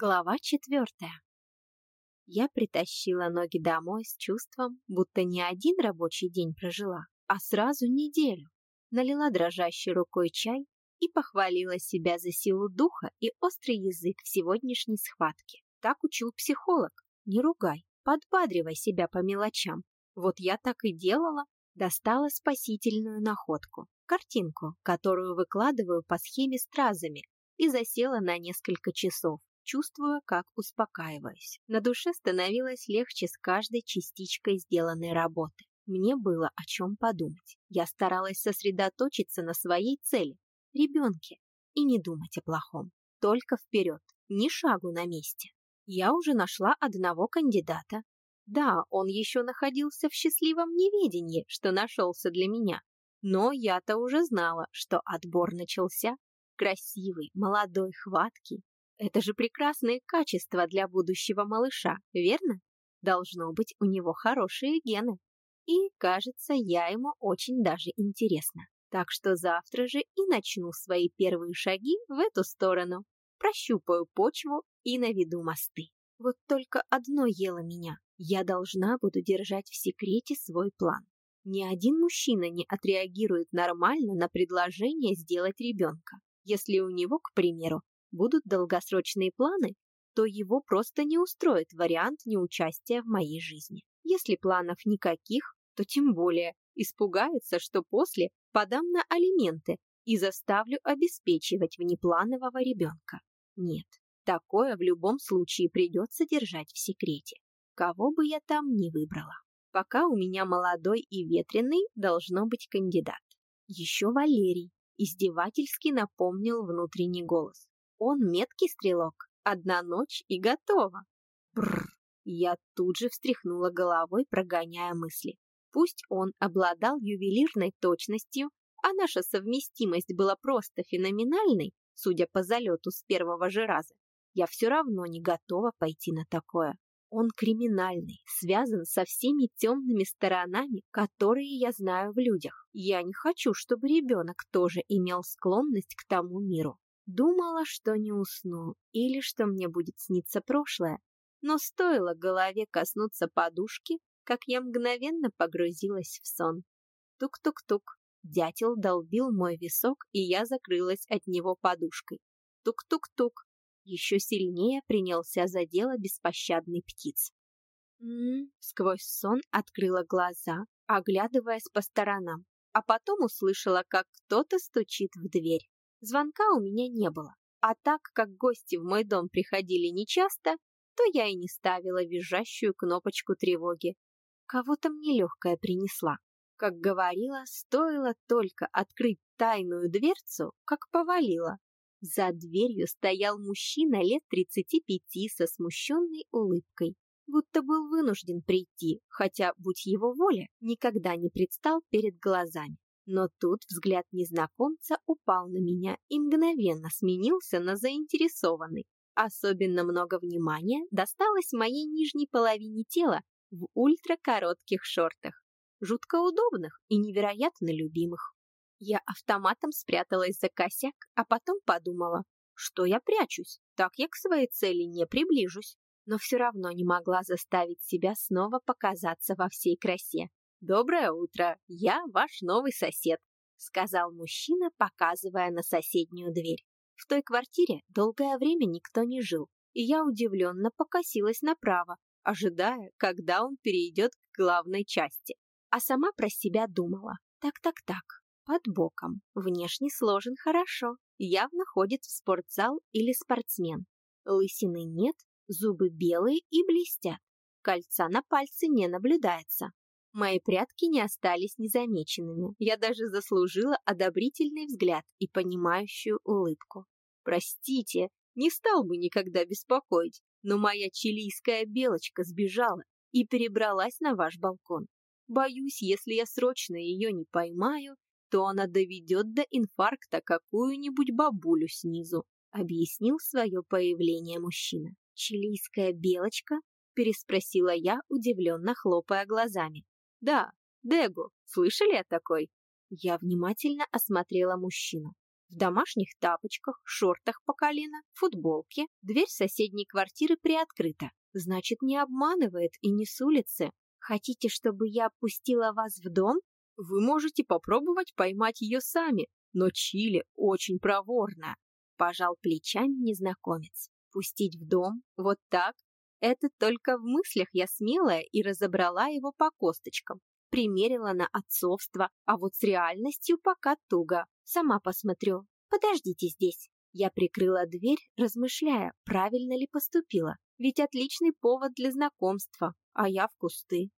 Глава четвертая. Я притащила ноги домой с чувством, будто не один рабочий день прожила, а сразу неделю. Налила дрожащей рукой чай и похвалила себя за силу духа и острый язык в сегодняшней схватке. Так учил психолог. Не ругай, подбадривай себя по мелочам. Вот я так и делала. Достала спасительную находку. Картинку, которую выкладываю по схеме стразами, и засела на несколько часов чувствуя, как успокаиваюсь. На душе становилось легче с каждой частичкой сделанной работы. Мне было о чем подумать. Я старалась сосредоточиться на своей цели – ребенке, и не думать о плохом. Только вперед, ни шагу на месте. Я уже нашла одного кандидата. Да, он еще находился в счастливом неведении, что нашелся для меня. Но я-то уже знала, что отбор начался. Красивый, молодой, хваткий, это же прекрасные качества для будущего малыша, верно? Должно быть, у него хорошие гены. И, кажется, я ему очень даже интересна. Так что завтра же и начну свои первые шаги в эту сторону. Прощупаю почву и наведу мосты. Вот только одно ело меня. Я должна буду держать в секрете свой план. Ни один мужчина не отреагирует нормально на предложение сделать ребенка, если у него, к примеру, будут долгосрочные планы, то его просто не устроит вариант неучастия в моей жизни. Если планов никаких, то тем более испугается, что после подам на алименты и заставлю обеспечивать внепланового ребенка. Нет, такое в любом случае придется держать в секрете, кого бы я там ни выбрала. Пока у меня молодой и ветреный должно быть кандидат. Еще Валерий издевательски напомнил внутренний голос. Он меткий стрелок. Одна ночь и готово. Бррр. Я тут же встряхнула головой, прогоняя мысли. Пусть он обладал ювелирной точностью, а наша совместимость была просто феноменальной, судя по залету с первого же раза, я все равно не готова пойти на такое. Он криминальный, связан со всеми темными сторонами, которые я знаю в людях. Я не хочу, чтобы ребенок тоже имел склонность к тому миру. Думала, что не усну или что мне будет сниться прошлое, но стоило голове коснуться подушки, как я мгновенно погрузилась в сон. Тук-тук-тук. Дятел долбил мой висок, и я закрылась от него подушкой. Тук-тук-тук. Еще сильнее принялся за дело беспощадный птиц. М-м, сквозь сон открыла глаза, оглядываясь по сторонам, а потом услышала, как кто-то стучит в дверь. Звонка у меня не было, а так как гости в мой дом приходили нечасто, то я и не ставила визжащую кнопочку тревоги. Кого-то мне легкая принесла. Как говорила, стоило только открыть тайную дверцу, как повалила. За дверью стоял мужчина лет 35 со смущенной улыбкой, будто был вынужден прийти, хотя, будь его воля, никогда не предстал перед глазами. Но тут взгляд незнакомца упал на меня и мгновенно сменился на заинтересованный. Особенно много внимания досталось моей нижней половине тела в ультракоротких шортах, жутко удобных и невероятно любимых. Я автоматом спряталась за косяк, а потом подумала, что я прячусь, так я к своей цели не приближусь, но все равно не могла заставить себя снова показаться во всей красе. «Доброе утро, я ваш новый сосед», — сказал мужчина, показывая на соседнюю дверь. В той квартире долгое время никто не жил, и я удивленно покосилась направо, ожидая, когда он перейдет к главной части. А сама про себя думала. Так-так-так, под боком, внешне сложен хорошо, явно ходит в спортзал или спортсмен. Лысины нет, зубы белые и блестят. Кольца на пальце не наблюдается. Мои прятки не остались незамеченными. Я даже заслужила одобрительный взгляд и понимающую улыбку. Простите, не стал бы никогда беспокоить, но моя чилийская белочка сбежала и перебралась на ваш балкон. Боюсь, если я срочно ее не поймаю, то она доведет до инфаркта какую-нибудь бабулю снизу, объяснил свое появление мужчина. Чилийская белочка? переспросила я, удивленно хлопая глазами. Да, Дегу. Слышали о такой? Я внимательно осмотрела мужчину. в домашних тапочках, шортах по колено, футболке. Дверь соседней квартиры приоткрыта. Значит, не обманывает и не с улицы. Хотите, чтобы я пустила вас в дом? Вы можете попробовать поймать ее сами, но Чили очень проворна. Пожал плечами незнакомец. Пустить в дом? Вот так? Это только в мыслях я смелая и разобрала его по косточкам. Примерила на отцовство, а вот с реальностью пока туго. Сама посмотрю. Подождите здесь. Я прикрыла дверь, размышляя, правильно ли поступила. Ведь отличный повод для знакомства, а я в кусты.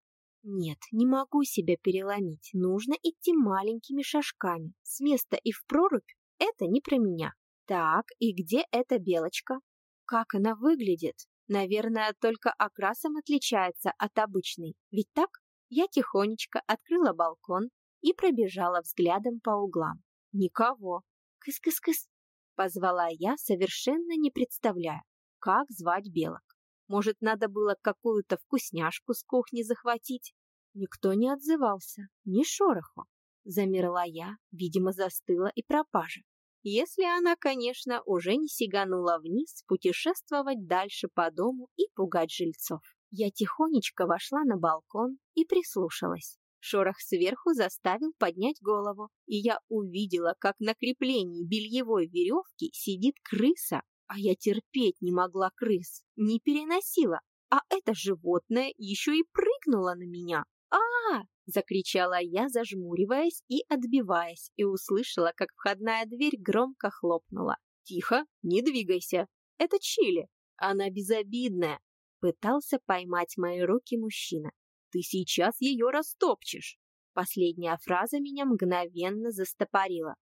Нет, не могу себя переломить. Нужно идти маленькими шажками. С места и в прорубь – это не про меня. Так, и где эта белочка? Как она выглядит? Наверное, только окрасом отличается от обычной. Ведь так? Я тихонечко открыла балкон и пробежала взглядом по углам. Никого. Кыс-кыс-кыс. Позвала я, совершенно не представляя, как звать белок. Может, надо было какую-то вкусняшку с кухни захватить? Никто не отзывался, ни шороху. Замерла я, видимо, застыла и пропажа. Если она, конечно, уже не сиганула вниз, путешествовать дальше по дому и пугать жильцов. Я тихонечко вошла на балкон и прислушалась. Шорох сверху заставил поднять голову, и я увидела, как на креплении бельевой веревки сидит крыса, а я терпеть не могла крыс, не переносила, а это животное еще и прыгнуло на меня. А, закричала я, зажмуриваясь и отбиваясь, и услышала, как входная дверь громко хлопнула. «Тихо, не двигайся! Это Чили! Она безобидная!» Пытался поймать мои руки мужчина. Ты сейчас ее растопчешь. Последняя фраза меня мгновенно застопорила.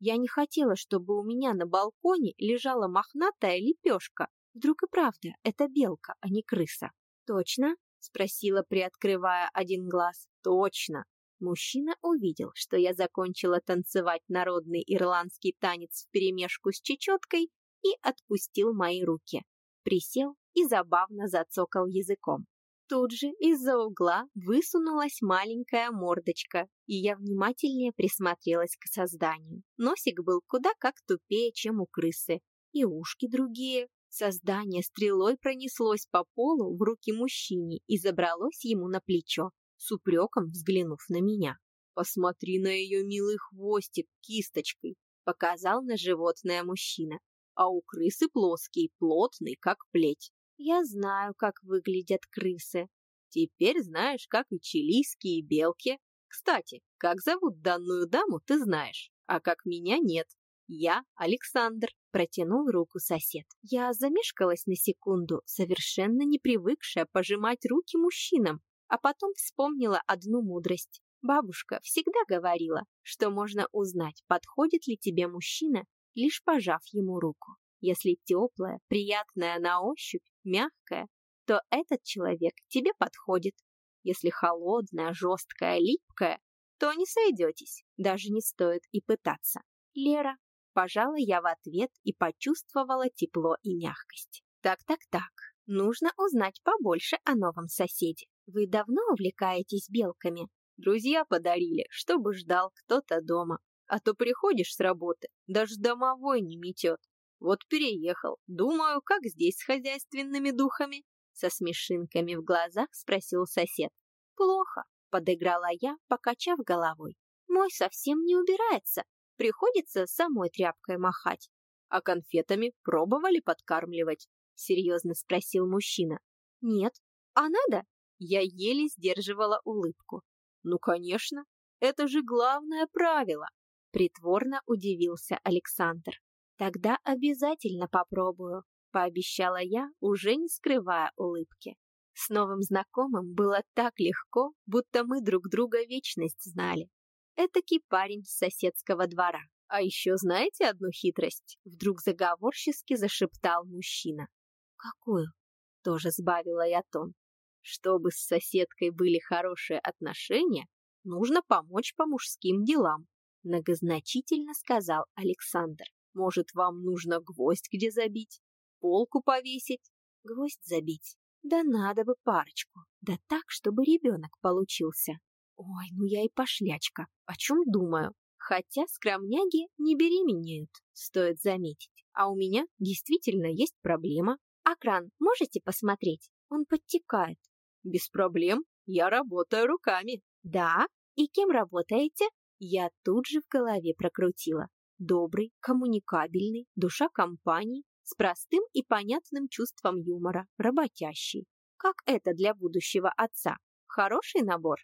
Я не хотела, чтобы у меня на балконе лежала мохнатая лепешка. Вдруг и правда, это белка, а не крыса. Точно? Спросила, приоткрывая один глаз. Точно. Мужчина увидел, что я закончила танцевать народный ирландский танец вперемешку с чечеткой и отпустил мои руки. Присел и забавно зацокал языком. Тут же из-за угла высунулась маленькая мордочка, и я внимательнее присмотрелась к созданию. Носик был куда как тупее, чем у крысы, и ушки другие. Создание стрелой пронеслось по полу в руки мужчине и забралось ему на плечо, с упреком взглянув на меня. «Посмотри на ее милый хвостик кисточкой», — показал на животное мужчина. «А у крысы плоский, плотный, как плеть. Я знаю, как выглядят крысы. Теперь знаешь, как и чилийские белки. Кстати, как зовут данную даму, ты знаешь, а как меня нет. Я Александр, протянул руку сосед. Я замешкалась на секунду, совершенно не привыкшая пожимать руки мужчинам, а потом вспомнила одну мудрость. Бабушка всегда говорила, что можно узнать, подходит ли тебе мужчина, лишь пожав ему руку. Если теплая, приятная на ощупь, мягкая, то этот человек тебе подходит. Если холодная, жесткая, липкая, то не сойдетесь, даже не стоит и пытаться. Лера, пожала я в ответ и почувствовала тепло и мягкость. Так-так-так, нужно узнать побольше о новом соседе. Вы давно увлекаетесь белками? Друзья подарили, чтобы ждал кто-то дома. А то приходишь с работы, даже домовой не метет. Вот переехал. Думаю, как здесь с хозяйственными духами? Со смешинками в глазах спросил сосед. Плохо, подыграла я, покачав головой. Мой совсем не убирается. Приходится самой тряпкой махать. А конфетами пробовали подкармливать? Серьезно спросил мужчина. Нет. А надо? Я еле сдерживала улыбку. Ну, конечно. Это же главное правило. Притворно удивился Александр. Тогда обязательно попробую, пообещала я, уже не скрывая улыбки. С новым знакомым было так легко, будто мы друг друга вечность знали. Этакий парень с соседского двора. А еще знаете одну хитрость? Вдруг заговорчески зашептал мужчина. Какую? Тоже сбавила я тон. Чтобы с соседкой были хорошие отношения, нужно помочь по мужским делам, многозначительно сказал Александр. Может, вам нужно гвоздь где забить? Полку повесить? Гвоздь забить? Да надо бы парочку. Да так, чтобы ребенок получился. Ой, ну я и пошлячка. О чем думаю? Хотя скромняги не беременеют, стоит заметить. А у меня действительно есть проблема. А кран можете посмотреть? Он подтекает. Без проблем, я работаю руками. Да? И кем работаете? Я тут же в голове прокрутила. Добрый, коммуникабельный, душа компании, с простым и понятным чувством юмора, работящий. Как это для будущего отца? Хороший набор?